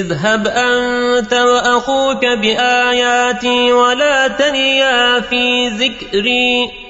اذهب أنت وأخوك بآياتي ولا تنيا في ذكري.